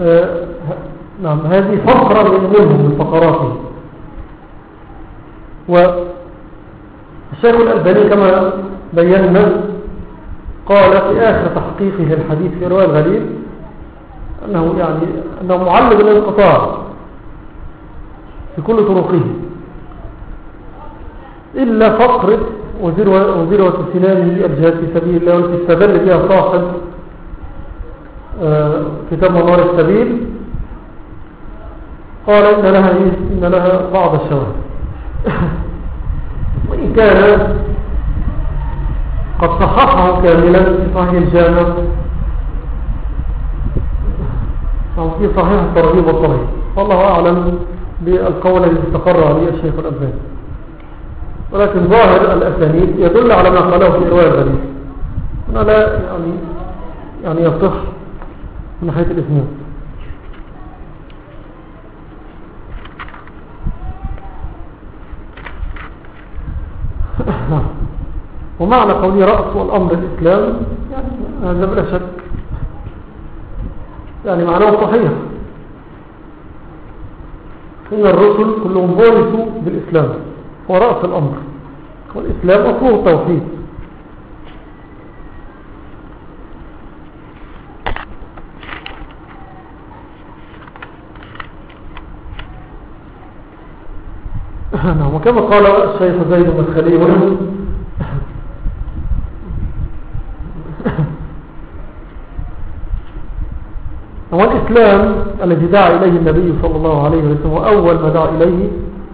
آه نعم هذه فقرة منهم من فقراته. والشيخ الألباني كما بينا قال في آخر تحقيقه الحديث في رواية الغليل أنه يعني أنه معلم الانقطاع في كل طرقه. إلا فقرة وزيروة سنانه الجهاد في سبيل الله والتي استدل بها صاحب كتاب منار السبيل. قال إن لها, إن لها بعض الشواهد. [coughs] وإن كان قد صححه كاملا في صحيح الجامع أو في صحيح الترغيب والطريق والله أعلم بالقول الذي استقر عليه الشيخ الألباني. ولكن ظاهر الأسانيد يدل على ما قاله في رواية الغريب هنا لا يعني يعني يصح من ناحية الإثنين [laughs] ومعنى قولي رأس والأمر الإسلام يعني هذا بلا شك. يعني معناه صحيح. إن الرسل كلهم بورثوا بالإسلام هو رأس الأمر. والإسلام أصله التوحيد نعم [laughs] وكما قال الشيخ زيد بن خليل. [laughs] هو الإسلام الذي دعا إليه النبي صلى الله عليه وسلم وأول ما دعا إليه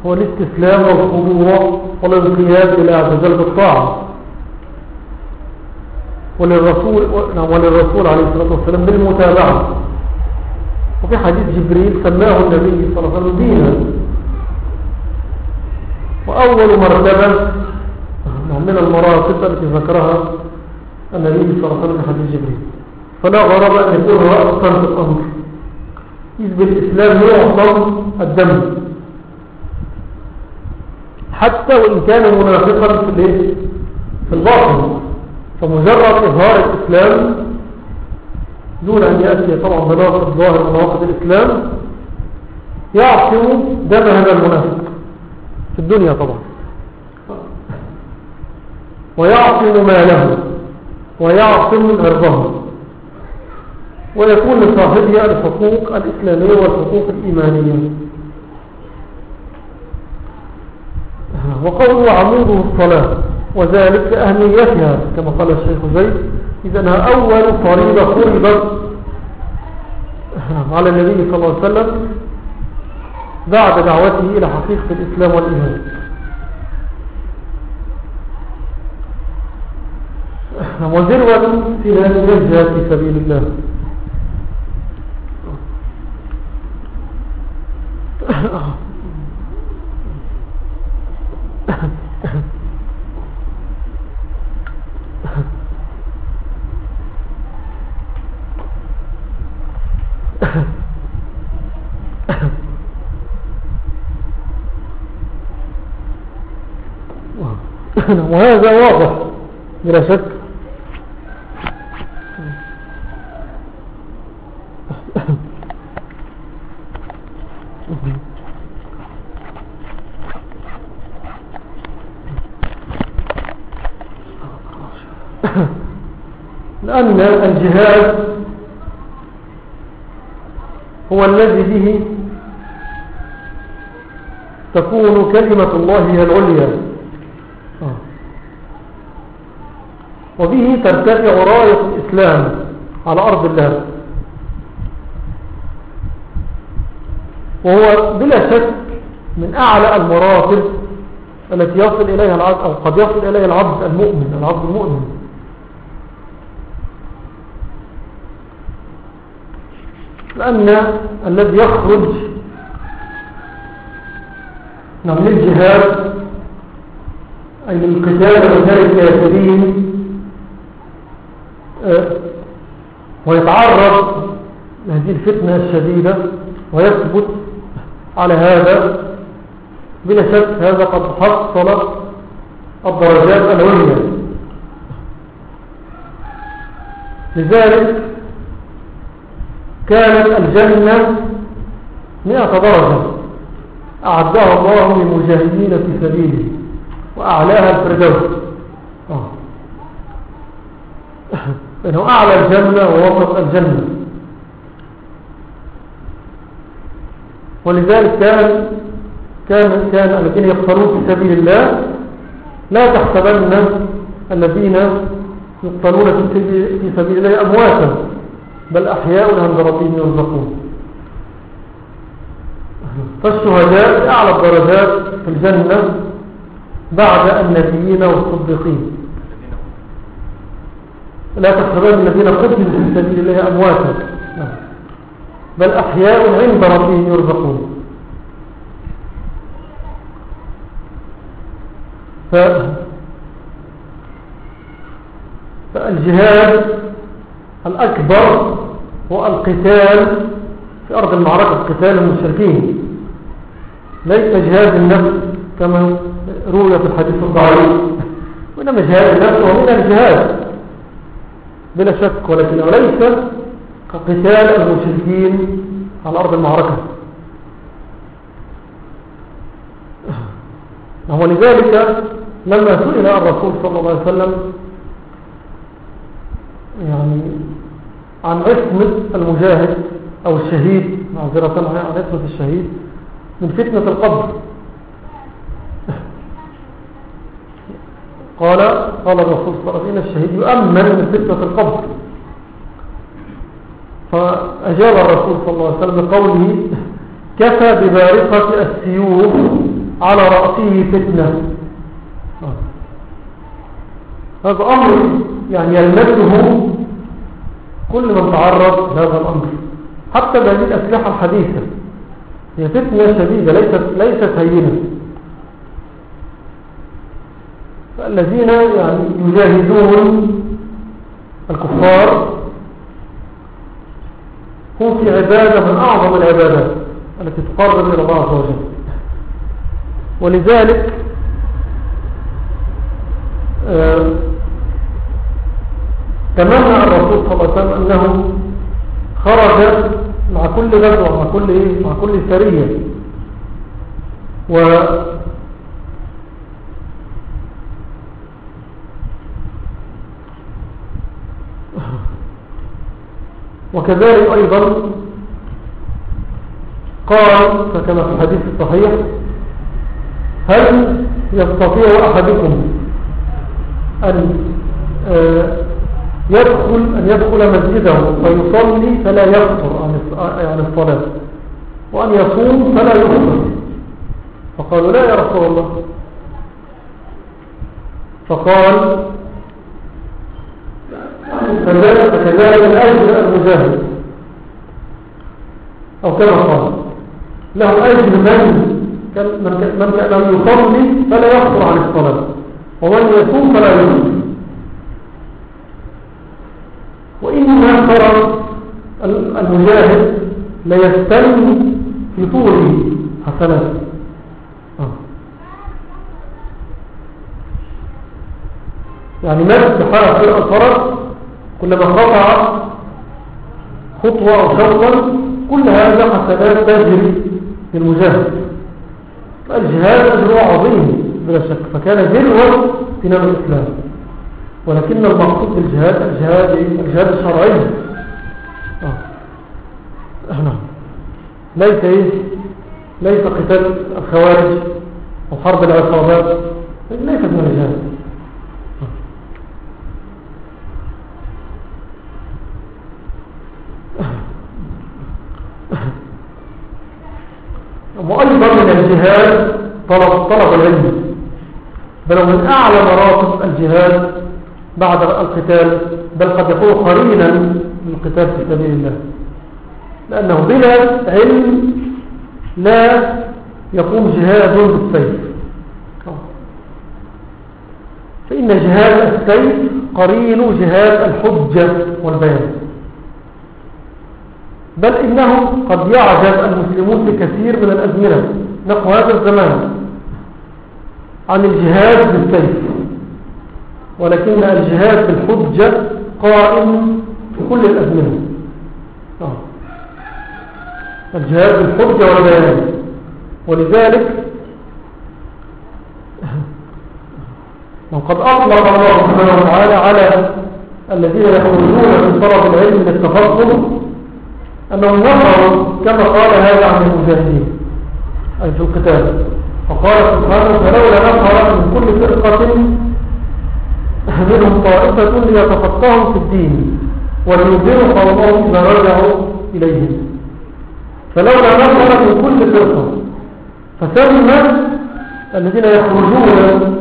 هو الاستسلام والخضوع والانقياد إلى عز بالطاعة. وللرسول, نعم، وللرسول عليه الصلاة والسلام بالمتابعة. وفي حديث جبريل سماه النبي صلى الله عليه وسلم دينا. وأول مرتبة من المراتب التي ذكرها النبي صلى الله عليه وسلم حديث جبريل. فلا غرب أن يكون رأسا في الأمر. إذ بالإسلام يعظم الدم. حتى وإن كان منافقا في في الباطن. فمجرد إظهار الإسلام دون أن يأتي طبعا بناقض الظاهر ونواقض الإسلام يعصم دم هذا المنافق. في الدنيا طبعا. ويعصم ماله ويعصم عرضه ويكون لصاحبها الحقوق الإسلامية والحقوق الإيمانية. وقوله عموده الصلاة وذلك أهميتها كما قال الشيخ زيد إذا أول فريضة فرضت على النبي صلى الله عليه وسلم بعد دعوته إلى حقيقة الإسلام والإيمان. [clears throat] وذروة في هذه في سبيل الله. [clears throat] وهذا واضح بلا شك. لأن الجهاد هو الذي به تكون كلمة الله هي العليا آه. وبه ترتفع راية الإسلام على أرض الله. وهو بلا شك من أعلى المراتب التي يصل إليها العبد أو قد يصل إليها العبد المؤمن العبد المؤمن. لأن الذي يخرج من الجهاد أي للقتال رجال الكافرين ويتعرض لهذه الفتنة الشديدة ويثبت على هذا بلا شك هذا قد حصل الدرجات العليا. لذلك كانت الجنة مئة درجة أعدها الله للمجاهدين في سبيله وأعلاها الفردوس آه. لأنه أعلى الجنة ووسط الجنة. ولذلك كان كان كان الذين يقتلون في سبيل الله لا تحسبن الذين يقتلون في سبيل الله أمواتا بل أحياء عند ربهم يرزقون. فالشهداء أعلى الدرجات في الجنة بعد النبيين والصديقين. لا تحسبن الذين قتلوا في سبيل الله أمواتا. بل أحياء عند ربهم يرزقون. ف... فالجهاد الأكبر هو القتال في أرض المعركة قتال المشركين. ليس جهاد النفس كما روي في الحديث الضعيف. وإنما جهاد النفس ومن الجهاد. بلا شك ولكنه ليس كقتال المشركين على أرض المعركة؟ وهو لذلك لما سئل الرسول صلى الله عليه وسلم يعني عن عصمة المجاهد أو الشهيد معذرة عن عصمة الشهيد من فتنة القبر. قال قال الرسول صلى الله عليه وسلم الشهيد يؤمن من فتنة القبر. فأجاب الرسول صلى الله عليه وسلم بقوله كفى ببارقة السيوف على رأسه فتنة. هذا أمر يعني يلمسه كل من تعرض لهذا الأمر. حتى بهذه الأسلحة الحديثة. هي فتنة شديدة ليست, ليست هينة. فالذين يعني يجاهدون الكفار هم في عبادة من أعظم العبادات التي تقرب إلى الله عز وجل. ولذلك آه، تمنى الرسول صلى الله عليه وسلم أنه خرج مع كل غزوة مع كل إيه؟ مع كل سرية. و وكذلك أيضا قال فكما في الحديث الصحيح هل يستطيع أحدكم أن آه، يدخل أن يدخل مسجده فيصلي فلا يقصر عن الصلاة وأن يصوم فلا يقصر فقالوا لا يا رسول الله. فقال فكذلك الأجر المجاهد. أو كما قال له أجر من من كان يصلي فلا يقصر عن الصلاة ومن يصوم فلا يصوم. وإنما ترى المجاهد ليستلم في طوله حسنات آه. يعني مد حرف الفرس كلما قطع خطوة أو شوطا كل هذا حسنات تجري للمجاهد الجهاد أجره عظيم بلا شك. فكان ذروة في نام الإسلام. ولكن المقصود بالجهاد الجهاد الجهاد الشرعي. آه. نعم. ليس إيه؟ ليس قتال الخوارج وحرب العصابات. ليست من الجهاد وأيضا من الجهاد طلب, طلب العلم. بل من أعلى مراتب الجهاد بعد القتال بل قد يكون قرينا للقتال في سبيل الله. لأنه بلا علم لا يقوم جهاد بالسيف. فإن جهاد السيف قرين جهاد الحجة والبيان. بل إنه قد يعجز المسلمون في كثير من الأزمنة. نحو هذا الزمان عن الجهاد بالسيف ولكن الجهاد بالحجة قائم في كل الأزمنة آه. الجهاد بالحجة والبيان. ولذلك وقد أطلق الله سبحانه وتعالى على الذين يخرجون من طرف العلم للتفضل أنهم نظروا كما قال هذا عن المجاهدين. في القتال فقال سبحانه فلولا نظر من كل فرقة منهم طائفة ليتفقهوا في الدين ولينذروا قومهم إذا رجعوا إليهم. فلولا نظر من كل فرقة فسلم الذين يخرجون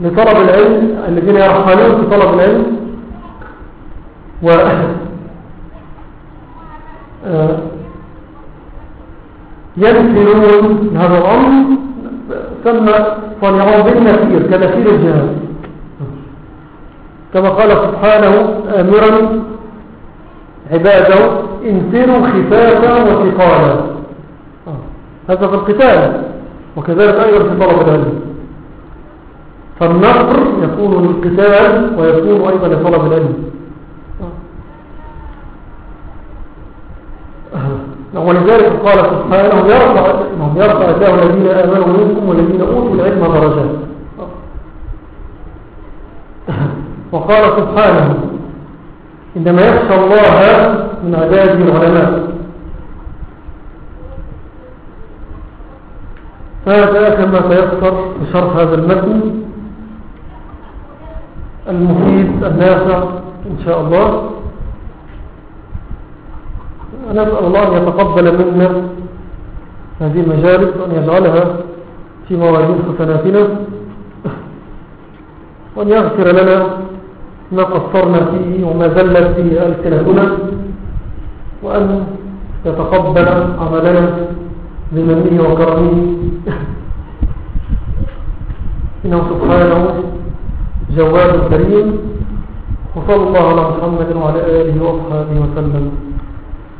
لطلب العلم الذين يرحلون في طلب العلم و يمثلون هذا الأمر ثم صنعوا بالنفير كنفير الجهاد. كما قال سبحانه آمرا عباده انفروا خفافا وثقالا. هذا في القتال وكذلك أيضا في طلب العلم فالنصر يكون للقتال ويكون أيضا لطلب العلم ولذلك قال سبحانه يرفع يرفع الله الذين آمنوا منكم والذين أوتوا العلم درجات. وقال سبحانه إنما يخشى الله من عباده العلماء. هذا كما سيذكر في شرح هذا المتن المفيد النافع إن شاء الله. نسأل الله أن يتقبل منا هذه المجالس وأن يجعلها في موازين حسناتنا وأن يغفر لنا ما قصرنا فيه وما زلت فيه ألسنتنا وأن يتقبل عملنا بمنه وكرمه. إنه سبحانه جواد كريم وصلى الله على محمد وعلى آله وأصحابه وسلم.